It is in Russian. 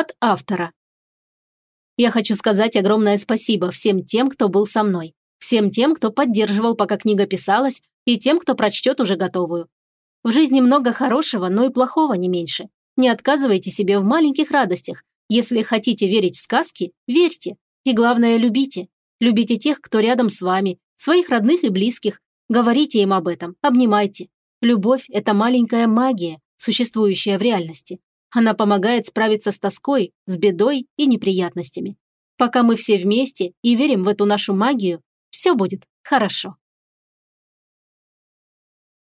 От автора. Я хочу сказать огромное спасибо всем тем, кто был со мной, всем тем, кто поддерживал, пока книга писалась, и тем, кто прочтет уже готовую. В жизни много хорошего, но и плохого не меньше. Не отказывайте себе в маленьких радостях. Если хотите верить в сказки, верьте. И главное, любите. Любите тех, кто рядом с вами, своих родных и близких. Говорите им об этом, обнимайте. Любовь – это маленькая магия, существующая в реальности. Она помогает справиться с тоской, с бедой и неприятностями. Пока мы все вместе и верим в эту нашу магию, все будет хорошо.